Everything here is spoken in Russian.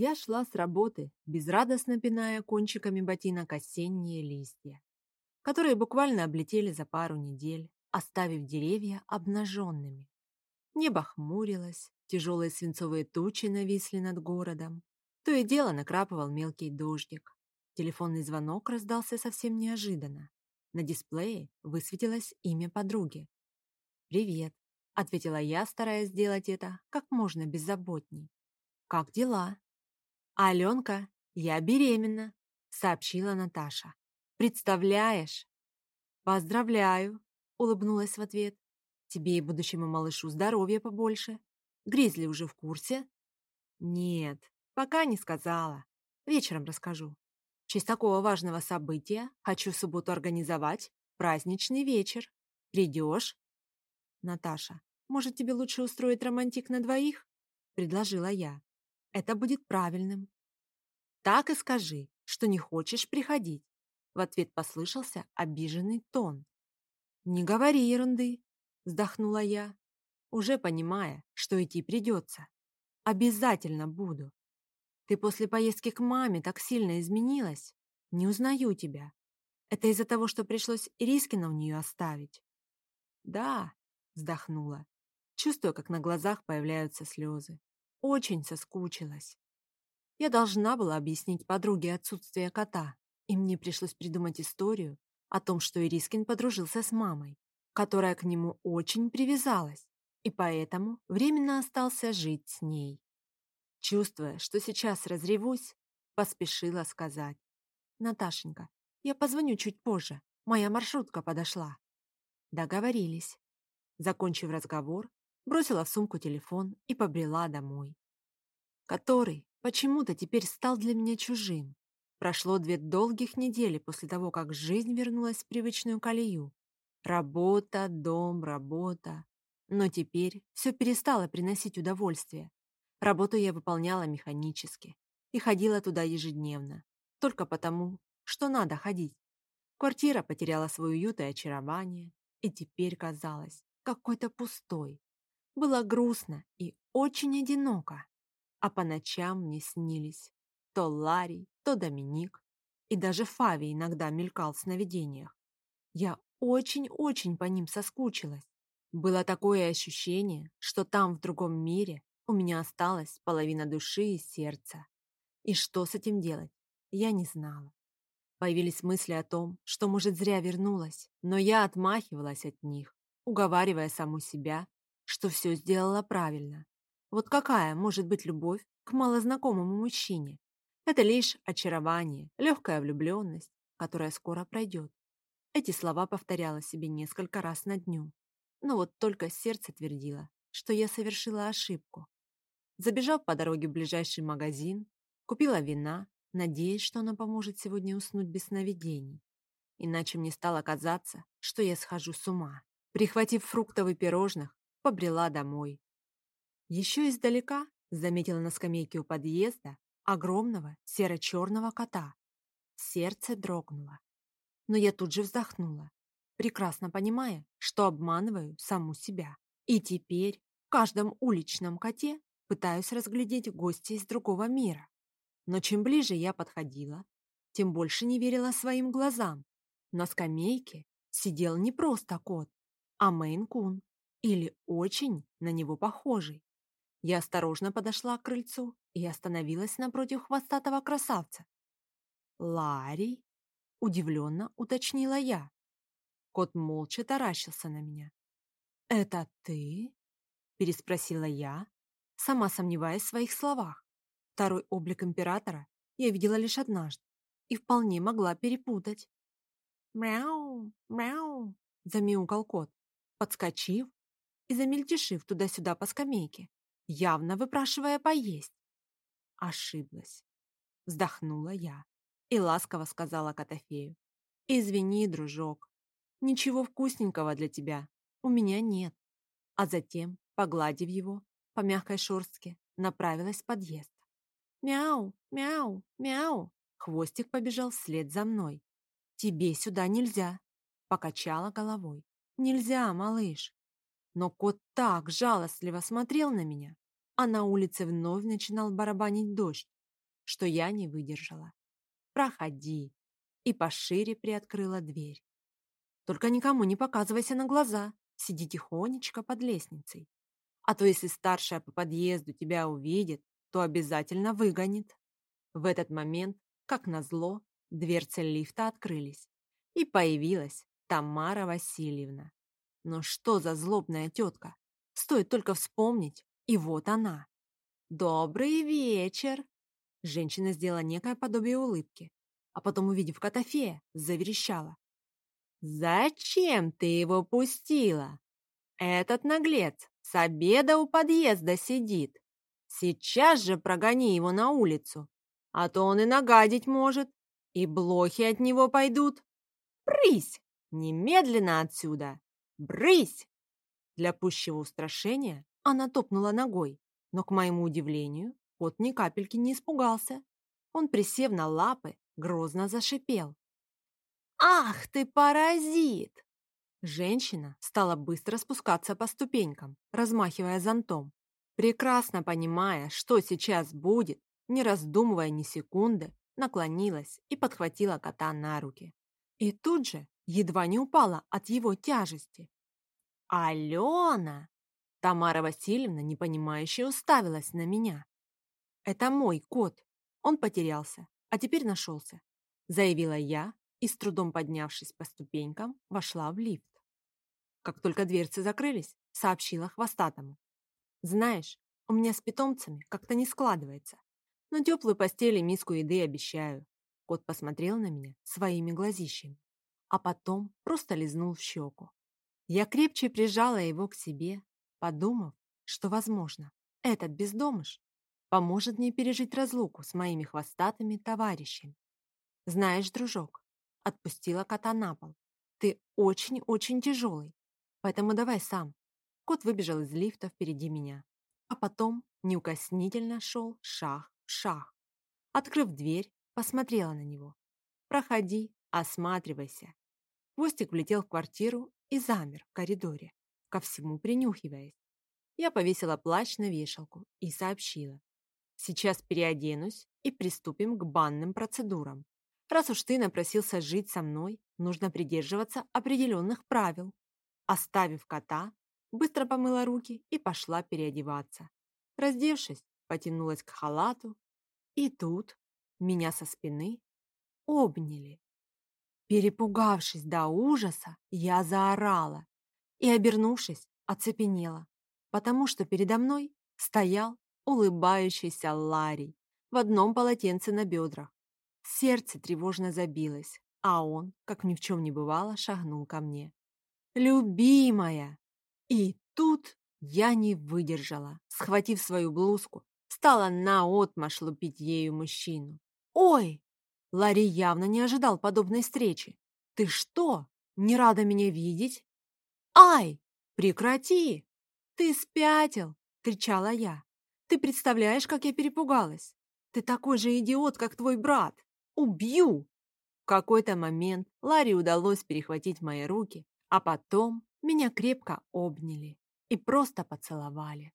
Я шла с работы, безрадостно пиная кончиками ботинок осенние листья, которые буквально облетели за пару недель, оставив деревья обнаженными. Небо хмурилось, тяжелые свинцовые тучи нависли над городом. То и дело накрапывал мелкий дождик. Телефонный звонок раздался совсем неожиданно. На дисплее высветилось имя подруги. «Привет», — ответила я, стараясь сделать это как можно беззаботней. «Как дела?» «Аленка, я беременна», — сообщила Наташа. «Представляешь?» «Поздравляю», — улыбнулась в ответ. «Тебе и будущему малышу здоровья побольше. Гризли уже в курсе?» «Нет, пока не сказала. Вечером расскажу. В честь такого важного события хочу в субботу организовать праздничный вечер. Придешь?» «Наташа, может, тебе лучше устроить романтик на двоих?» — предложила я. Это будет правильным. Так и скажи, что не хочешь приходить. В ответ послышался обиженный тон. «Не говори ерунды», — вздохнула я, уже понимая, что идти придется. «Обязательно буду. Ты после поездки к маме так сильно изменилась. Не узнаю тебя. Это из-за того, что пришлось Ирискина у нее оставить?» «Да», — вздохнула, чувствуя, как на глазах появляются слезы. Очень соскучилась. Я должна была объяснить подруге отсутствие кота, и мне пришлось придумать историю о том, что Ирискин подружился с мамой, которая к нему очень привязалась, и поэтому временно остался жить с ней. Чувствуя, что сейчас разревусь, поспешила сказать. «Наташенька, я позвоню чуть позже, моя маршрутка подошла». Договорились. Закончив разговор, бросила в сумку телефон и побрела домой. Который почему-то теперь стал для меня чужим. Прошло две долгих недели после того, как жизнь вернулась в привычную колею. Работа, дом, работа. Но теперь все перестало приносить удовольствие. Работу я выполняла механически и ходила туда ежедневно, только потому, что надо ходить. Квартира потеряла свой уют и очарование, и теперь казалась какой-то пустой. Было грустно и очень одиноко. А по ночам мне снились то Ларри, то Доминик, и даже Фави иногда мелькал в сновидениях. Я очень-очень по ним соскучилась. Было такое ощущение, что там, в другом мире, у меня осталась половина души и сердца. И что с этим делать, я не знала. Появились мысли о том, что, может, зря вернулась, но я отмахивалась от них, уговаривая саму себя, что все сделала правильно. Вот какая может быть любовь к малознакомому мужчине? Это лишь очарование, легкая влюбленность, которая скоро пройдет. Эти слова повторяла себе несколько раз на дню. Но вот только сердце твердило, что я совершила ошибку. Забежав по дороге в ближайший магазин, купила вина, надеясь, что она поможет сегодня уснуть без сновидений. Иначе мне стало казаться, что я схожу с ума. Прихватив фруктов и пирожных, побрела домой. Еще издалека заметила на скамейке у подъезда огромного серо-черного кота. Сердце дрогнуло. Но я тут же вздохнула, прекрасно понимая, что обманываю саму себя. И теперь в каждом уличном коте пытаюсь разглядеть гостя из другого мира. Но чем ближе я подходила, тем больше не верила своим глазам. На скамейке сидел не просто кот, а Мейн-кун или очень на него похожий. Я осторожно подошла к крыльцу и остановилась напротив хвостатого красавца. «Ларри?» — удивленно уточнила я. Кот молча таращился на меня. «Это ты?» — переспросила я, сама сомневаясь в своих словах. Второй облик императора я видела лишь однажды и вполне могла перепутать. «Мяу, мяу!» — замяукал кот, подскочив и замельтешив туда-сюда по скамейке, явно выпрашивая поесть. Ошиблась. Вздохнула я и ласково сказала Котофею. «Извини, дружок, ничего вкусненького для тебя у меня нет». А затем, погладив его по мягкой шерстке, направилась в подъезд. «Мяу, мяу, мяу!» Хвостик побежал вслед за мной. «Тебе сюда нельзя!» Покачала головой. «Нельзя, малыш!» Но кот так жалостливо смотрел на меня, а на улице вновь начинал барабанить дождь, что я не выдержала. «Проходи!» и пошире приоткрыла дверь. «Только никому не показывайся на глаза, сиди тихонечко под лестницей. А то если старшая по подъезду тебя увидит, то обязательно выгонит». В этот момент, как назло, дверцы лифта открылись, и появилась Тамара Васильевна. Но что за злобная тетка? Стоит только вспомнить, и вот она. «Добрый вечер!» Женщина сделала некое подобие улыбки, а потом, увидев Котофея, заверещала. «Зачем ты его пустила? Этот наглец с обеда у подъезда сидит. Сейчас же прогони его на улицу, а то он и нагадить может, и блохи от него пойдут. Брысь! Немедленно отсюда! Брысь!» Для пущего устрашения она топнула ногой, но, к моему удивлению, кот ни капельки не испугался. Он, присев на лапы, грозно зашипел. «Ах ты, паразит!» Женщина стала быстро спускаться по ступенькам, размахивая зонтом, прекрасно понимая, что сейчас будет, не раздумывая ни секунды, наклонилась и подхватила кота на руки. И тут же едва не упала от его тяжести. «Алена!» Тамара Васильевна, непонимающе, уставилась на меня. «Это мой кот. Он потерялся, а теперь нашелся», заявила я и, с трудом поднявшись по ступенькам, вошла в лифт. Как только дверцы закрылись, сообщила хвостатому. «Знаешь, у меня с питомцами как-то не складывается, но теплую постель и миску еды обещаю». Кот посмотрел на меня своими глазищами, а потом просто лизнул в щеку. Я крепче прижала его к себе, подумав, что, возможно, этот бездомыш поможет мне пережить разлуку с моими хвостатыми товарищами. Знаешь, дружок, отпустила кота на пол. Ты очень-очень тяжелый, поэтому давай сам. Кот выбежал из лифта впереди меня, а потом неукоснительно шел шаг в шаг. Открыв дверь, посмотрела на него. «Проходи, осматривайся». Хвостик влетел в квартиру и замер в коридоре, ко всему принюхиваясь. Я повесила плащ на вешалку и сообщила. Сейчас переоденусь и приступим к банным процедурам. Раз уж ты напросился жить со мной, нужно придерживаться определенных правил. Оставив кота, быстро помыла руки и пошла переодеваться. Раздевшись, потянулась к халату, и тут меня со спины обняли. Перепугавшись до ужаса, я заорала и, обернувшись, оцепенела, потому что передо мной стоял улыбающийся Ларри в одном полотенце на бедрах. Сердце тревожно забилось, а он, как ни в чем не бывало, шагнул ко мне. «Любимая!» И тут я не выдержала, схватив свою блузку, стала наотмашь лупить ею мужчину. «Ой!» Ларри явно не ожидал подобной встречи. «Ты что, не рада меня видеть?» «Ай, прекрати! Ты спятил!» — кричала я. «Ты представляешь, как я перепугалась? Ты такой же идиот, как твой брат! Убью!» В какой-то момент Ларри удалось перехватить мои руки, а потом меня крепко обняли и просто поцеловали.